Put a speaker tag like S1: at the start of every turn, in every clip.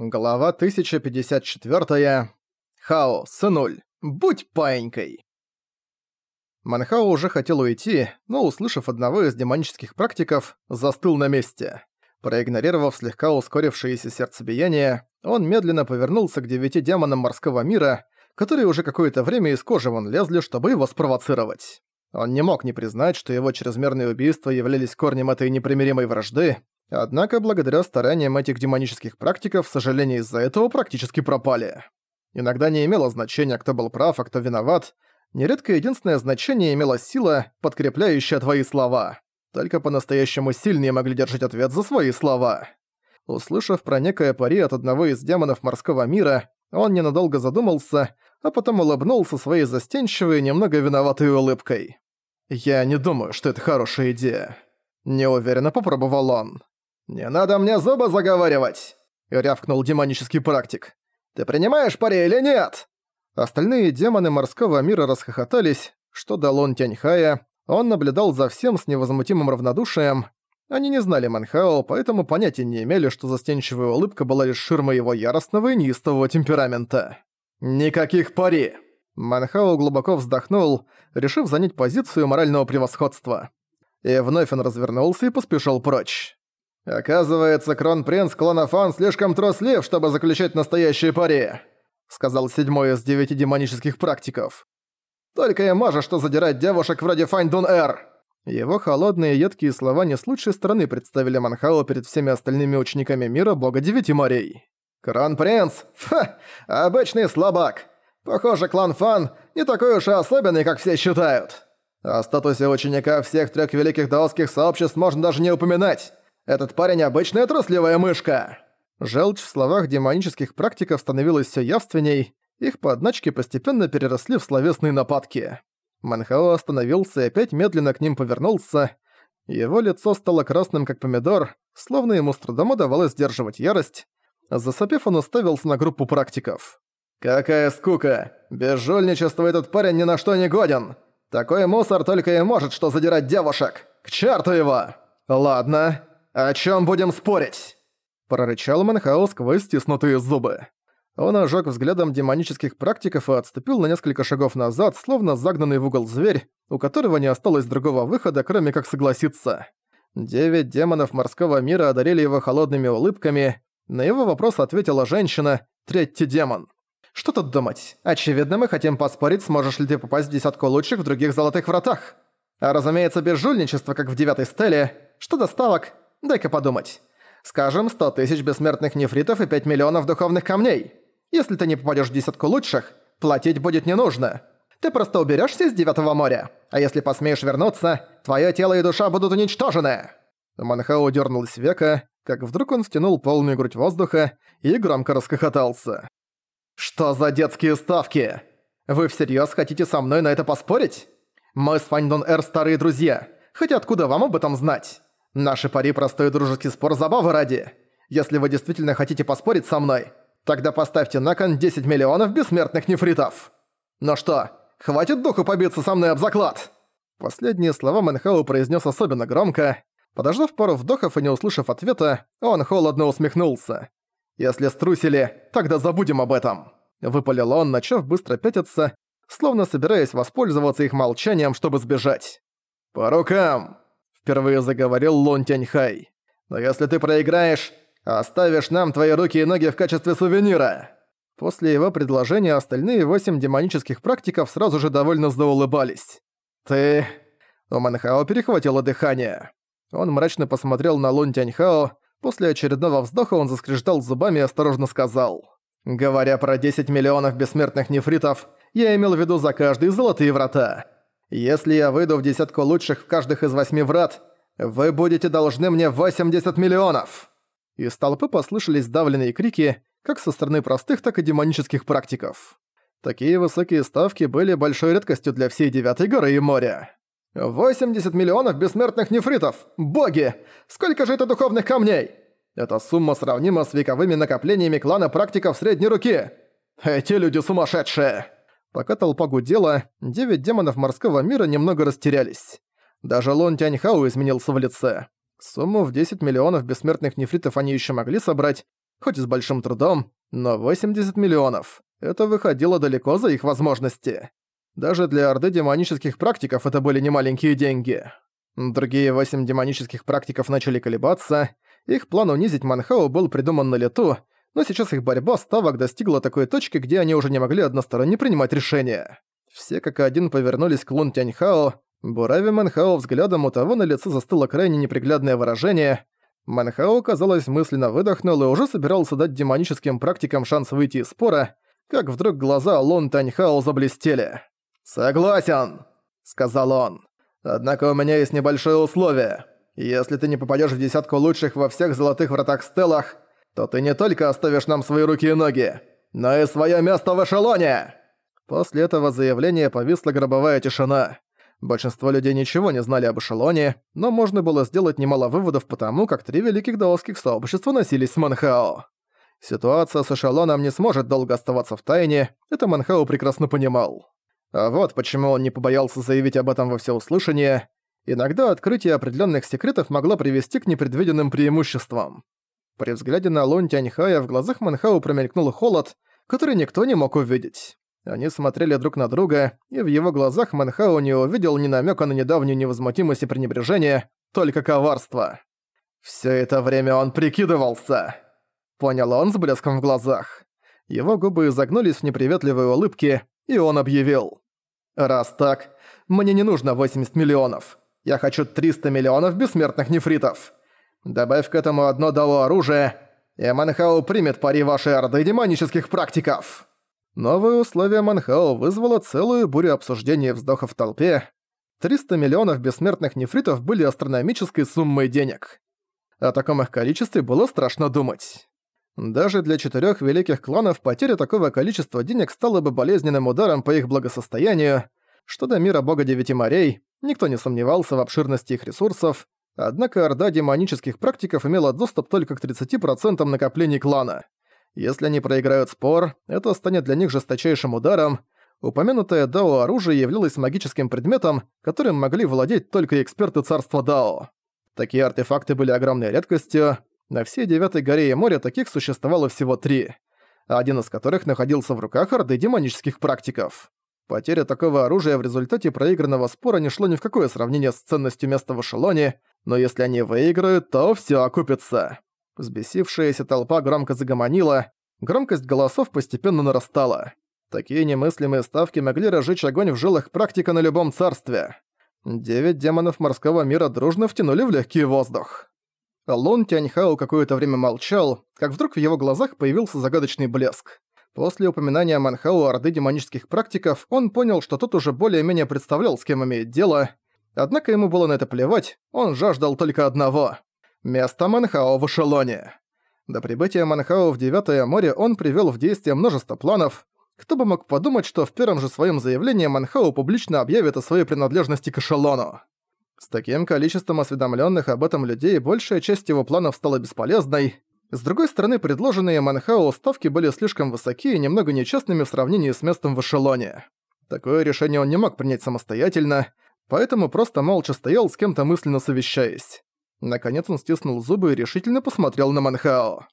S1: Глава 1054. Хао, сынуль, будь паинькой. Манхао уже хотел уйти, но, услышав одного из демонических практиков, застыл на месте. Проигнорировав слегка ускорившееся сердцебиение, он медленно повернулся к девяти демонам морского мира, которые уже какое-то время из кожи вон лезли, чтобы его спровоцировать. Он не мог не признать, что его чрезмерные убийства являлись корнем этой непримиримой вражды, Однако, благодаря стараниям этих демонических практиков, сожаления из-за этого практически пропали. Иногда не имело значения, кто был прав, а кто виноват. Нередко единственное значение имела сила, подкрепляющая твои слова. Только по-настоящему сильные могли держать ответ за свои слова. Услышав про некое пари от одного из демонов морского мира, он ненадолго задумался, а потом улыбнулся своей застенчивой, немного виноватой улыбкой. «Я не думаю, что это хорошая идея». Неуверенно попробовал он. «Не надо мне зубы заговаривать!» — рявкнул демонический практик. «Ты принимаешь пари или нет?» Остальные демоны морского мира расхохотались, что дал он Тяньхая. Он наблюдал за всем с невозмутимым равнодушием. Они не знали Манхао, поэтому понятия не имели, что застенчивая улыбка была лишь ширмой его яростного и неистового темперамента. «Никаких пари!» Манхао глубоко вздохнул, решив занять позицию морального превосходства. И вновь он развернулся и поспешил прочь. «Оказывается, кронпринц Клонофан слишком трослив, чтобы заключать настоящие пари», сказал седьмой из девяти демонических практиков. «Только и можешь что задирать девушек вроде Файндун-Эр». Его холодные едкие слова не с лучшей стороны представили Манхао перед всеми остальными учениками мира бога девяти морей. «Кронпринц? Фа! Обычный слабак. Похоже, клан Фан не такой уж и особенный, как все считают. О статусе ученика всех трех великих даосских сообществ можно даже не упоминать. Этот парень обычная трусливая мышка!» Желчь в словах демонических практиков становилась все явственней, их подначки постепенно переросли в словесные нападки. Манхао остановился и опять медленно к ним повернулся. Его лицо стало красным, как помидор, словно ему с трудом удавалось сдерживать ярость. Засопев, он уставился на группу практиков. «Какая скука! Без жульничества этот парень ни на что не годен! Такой мусор только и может что задирать девушек! К черту его! Ладно, «О чем будем спорить?» Прорычал Манхао сквозь стиснутые зубы. Он ожег взглядом демонических практиков и отступил на несколько шагов назад, словно загнанный в угол зверь, у которого не осталось другого выхода, кроме как согласиться. Девять демонов морского мира одарили его холодными улыбками. На его вопрос ответила женщина, третий демон. «Что тут думать? Очевидно, мы хотим поспорить, сможешь ли ты попасть в десятку лучших в других золотых вратах. А разумеется, без жульничества, как в девятой стеле. Что доставок? Дай-ка подумать. Скажем, 100 тысяч бессмертных нефритов и 5 миллионов духовных камней. Если ты не попадешь в десятку лучших, платить будет не нужно. Ты просто уберешься из Девятого моря. А если посмеешь вернуться, твое тело и душа будут уничтожены. Манхау дернулась века, как вдруг он втянул полную грудь воздуха и громко расхохотался. «Что за детские ставки? Вы всерьез хотите со мной на это поспорить? Мы с Фаньдон Эр старые друзья, хотя откуда вам об этом знать? Наши пари простой дружеский спор забавы ради. Если вы действительно хотите поспорить со мной, тогда поставьте на кон 10 миллионов бессмертных нефритов. Ну что, хватит духу побиться со мной об заклад?» Последние слова Мэнхау произнес особенно громко. Подождав пару вдохов и не услышав ответа, он холодно усмехнулся. «Если струсили, тогда забудем об этом», — выпалил он, начав быстро пятиться, словно собираясь воспользоваться их молчанием, чтобы сбежать. «По рукам!» Впервые заговорил Лун Тяньхай. «Но если ты проиграешь, оставишь нам твои руки и ноги в качестве сувенира!» После его предложения остальные восемь демонических практиков сразу же довольно заулыбались. «Ты...» У Манхао перехватило дыхание. Он мрачно посмотрел на Лун Тяньхао, после очередного вздоха он заскрежетал зубами и осторожно сказал. «Говоря про 10 миллионов бессмертных нефритов, я имел в виду за каждые золотые врата. Если я выйду в десятку лучших в каждых из восьми врат, вы будете должны мне 80 миллионов!» Из толпы послышались давленные крики, как со стороны простых, так и демонических практиков. Такие высокие ставки были большой редкостью для всей Девятой горы и моря. 80 миллионов бессмертных нефритов! Боги! Сколько же это духовных камней? Эта сумма сравнима с вековыми накоплениями клана практиков средней руки. Эти люди сумасшедшие! Пока толпа гудела, девять демонов морского мира немного растерялись. Даже Лон Тяньхау изменился в лице. Сумму в 10 миллионов бессмертных нефритов они еще могли собрать, хоть и с большим трудом, но 80 миллионов. Это выходило далеко за их возможности. Даже для Орды демонических практиков это были немаленькие деньги. Другие восемь демонических практиков начали колебаться. Их план унизить Манхау был придуман на лету, но сейчас их борьба ставок достигла такой точки, где они уже не могли односторонне принимать решения. Все как один повернулись к Лун Тяньхао, бурави Манхао взглядом у того на лице застыло крайне неприглядное выражение. Манхао, казалось, мысленно выдохнул и уже собирался дать демоническим практикам шанс выйти из спора, как вдруг глаза Лун Таньхао заблестели. «Согласен», — сказал он. «Однако у меня есть небольшое условие. Если ты не попадешь в десятку лучших во всех золотых вратах стелах, то ты не только оставишь нам свои руки и ноги, но и свое место в эшелоне!» После этого заявления повисла гробовая тишина. Большинство людей ничего не знали об эшелоне, но можно было сделать немало выводов по тому, как три великих даосских сообщества носились с Манхао. Ситуация с эшелоном не сможет долго оставаться в тайне, это Манхао прекрасно понимал. А вот почему он не побоялся заявить об этом во всеуслышание. Иногда открытие определенных секретов могло привести к непредвиденным преимуществам. При взгляде на Лун Тяньхая в глазах Манхау промелькнул холод, который никто не мог увидеть. Они смотрели друг на друга, и в его глазах Манхау не увидел ни намека на недавнюю невозмутимость и пренебрежение, только коварство. Все это время он прикидывался. Понял он с блеском в глазах. Его губы изогнулись в неприветливой улыбке, и он объявил. «Раз так, мне не нужно 80 миллионов. Я хочу 300 миллионов бессмертных нефритов. Добавь к этому одно дао оружие, и Манхау примет пари вашей орды демонических практиков». Новое условие Манхао вызвало целую бурю обсуждений и вздохов в толпе. 300 миллионов бессмертных нефритов были астрономической суммой денег. О таком их количестве было страшно думать. Даже для четырех великих кланов потеря такого количества денег стала бы болезненным ударом по их благосостоянию, что до мира бога Девяти морей, никто не сомневался в обширности их ресурсов, однако Орда демонических практиков имела доступ только к 30% накоплений клана. Если они проиграют спор, это станет для них жесточайшим ударом. Упомянутое Дао оружие являлось магическим предметом, которым могли владеть только эксперты царства Дао. Такие артефакты были огромной редкостью, на всей Девятой горе и море таких существовало всего три, один из которых находился в руках Орды демонических практиков. Потеря такого оружия в результате проигранного спора не шло ни в какое сравнение с ценностью места в эшелоне, но если они выиграют, то все окупится. Взбесившаяся толпа громко загомонила, громкость голосов постепенно нарастала. Такие немыслимые ставки могли разжечь огонь в жилах практика на любом царстве. Девять демонов морского мира дружно втянули в легкий воздух. Лун Тяньхао какое-то время молчал, как вдруг в его глазах появился загадочный блеск. После упоминания Манхау Орды демонических практиков, он понял, что тот уже более-менее представлял, с кем имеет дело. Однако ему было на это плевать, он жаждал только одного – место Манхао в эшелоне. До прибытия Манхао в Девятое море он привел в действие множество планов. Кто бы мог подумать, что в первом же своем заявлении Манхао публично объявит о своей принадлежности к эшелону. С таким количеством осведомленных об этом людей большая часть его планов стала бесполезной. С другой стороны, предложенные Манхао ставки были слишком высоки и немного нечестными в сравнении с местом в эшелоне. Такое решение он не мог принять самостоятельно, поэтому просто молча стоял с кем-то мысленно совещаясь. Наконец он стиснул зубы и решительно посмотрел на Манхао.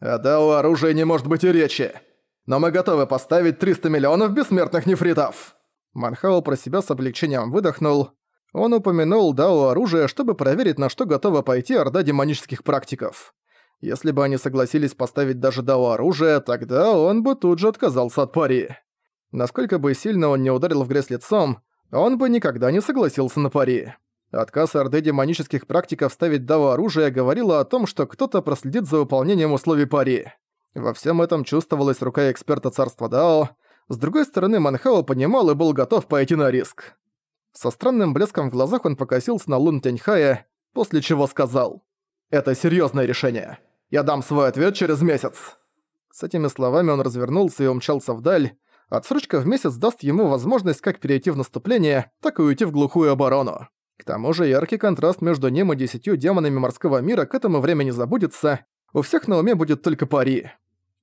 S1: «А да, у оружия не может быть и речи. Но мы готовы поставить 300 миллионов бессмертных нефритов!» Манхао про себя с облегчением выдохнул. Он упомянул Дао оружие, чтобы проверить, на что готова пойти орда демонических практиков. Если бы они согласились поставить даже Дао оружие, тогда он бы тут же отказался от пари. Насколько бы сильно он не ударил в грязь лицом, он бы никогда не согласился на пари. Отказ Орды демонических практиков ставить Дао оружие говорило о том, что кто-то проследит за выполнением условий пари. Во всем этом чувствовалась рука эксперта царства Дао. С другой стороны, Манхао понимал и был готов пойти на риск. Со странным блеском в глазах он покосился на Лун Тяньхая, после чего сказал «Это серьёзное решение. Я дам свой ответ через месяц». С этими словами он развернулся и умчался вдаль. Отсрочка в месяц даст ему возможность как перейти в наступление, так и уйти в глухую оборону. К тому же яркий контраст между ним и десятью демонами морского мира к этому времени забудется, у всех на уме будет только пари.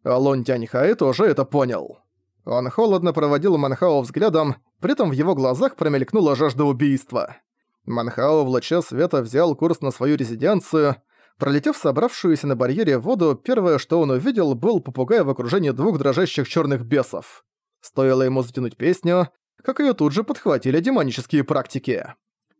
S1: А Лун Тяньхай тоже это понял. Он холодно проводил Манхао взглядом, при этом в его глазах промелькнула жажда убийства. Манхао в луче света взял курс на свою резиденцию. Пролетев собравшуюся на барьере воду, первое, что он увидел, был попугай в окружении двух дрожащих черных бесов. Стоило ему затянуть песню, как ее тут же подхватили демонические практики.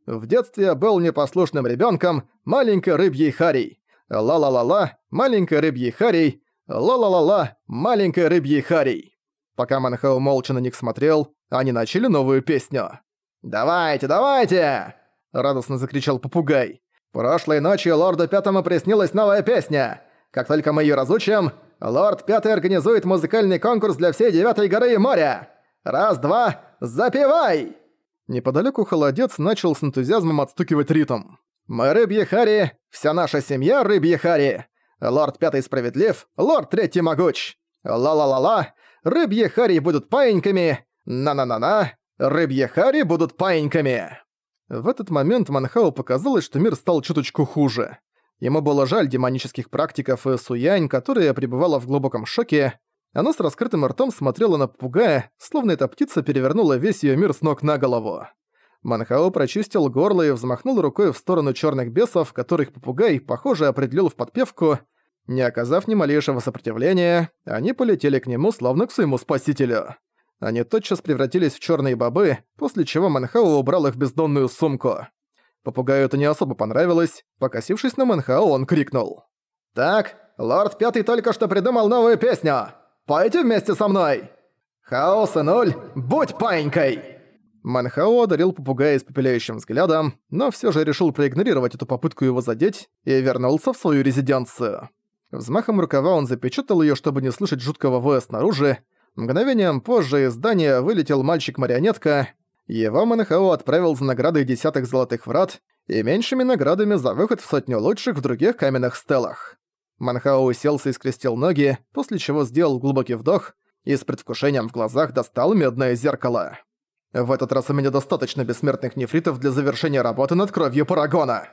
S1: В детстве был непослушным ребенком, маленькой рыбьей Харей. Ла-ла-ла-ла, маленькой рыбьей Харей. Ла-ла-ла-ла, маленькой рыбьей Харей. Пока Манхау молча на них смотрел, они начали новую песню. «Давайте, давайте!» – радостно закричал попугай. Прошлой ночью лорду Пятому приснилась новая песня. Как только мы ее разучим, лорд Пятый организует музыкальный конкурс для всей Девятой горы и моря. Раз-два, запевай!» Неподалеку холодец начал с энтузиазмом отстукивать ритм. «Мы рыбьи Хари, вся наша семья рыбьи Хари. Лорд Пятый справедлив, лорд Третий могуч. Ла-ла-ла-ла, рыбьи Хари будут паиньками. На-на-на-на, рыбьи Хари будут паиньками». В этот момент Манхау показалось, что мир стал чуточку хуже. Ему было жаль демонических практиков и Суянь, которая пребывала в глубоком шоке. Она с раскрытым ртом смотрела на попугая, словно эта птица перевернула весь её мир с ног на голову. Манхао прочистил горло и взмахнул рукой в сторону чёрных бесов, которых попугай, похоже, определил в подпевку. Не оказав ни малейшего сопротивления, они полетели к нему, словно к своему спасителю. Они тотчас превратились в черные бобы, после чего Манхао убрал их в бездонную сумку. Попугаю это не особо понравилось. Покосившись на Манхао, он крикнул. «Так, лорд Пятый только что придумал новую песню! Пойте вместе со мной! Хаос и нуль, будь паинькой!» Манхао одарил попугая испепеляющим взглядом, но все же решил проигнорировать эту попытку его задеть и вернулся в свою резиденцию. Взмахом рукава он запечатал ее, чтобы не слышать жуткого воя снаружи, Мгновением позже из здания вылетел мальчик-марионетка. Его Манхао отправил за наградой десятых золотых врат и меньшими наградами за выход в сотню лучших в других каменных стелах. Манхао уселся и скрестил ноги, после чего сделал глубокий вдох и с предвкушением в глазах достал медное зеркало. «В этот раз у меня достаточно бессмертных нефритов для завершения работы над кровью Парагона!»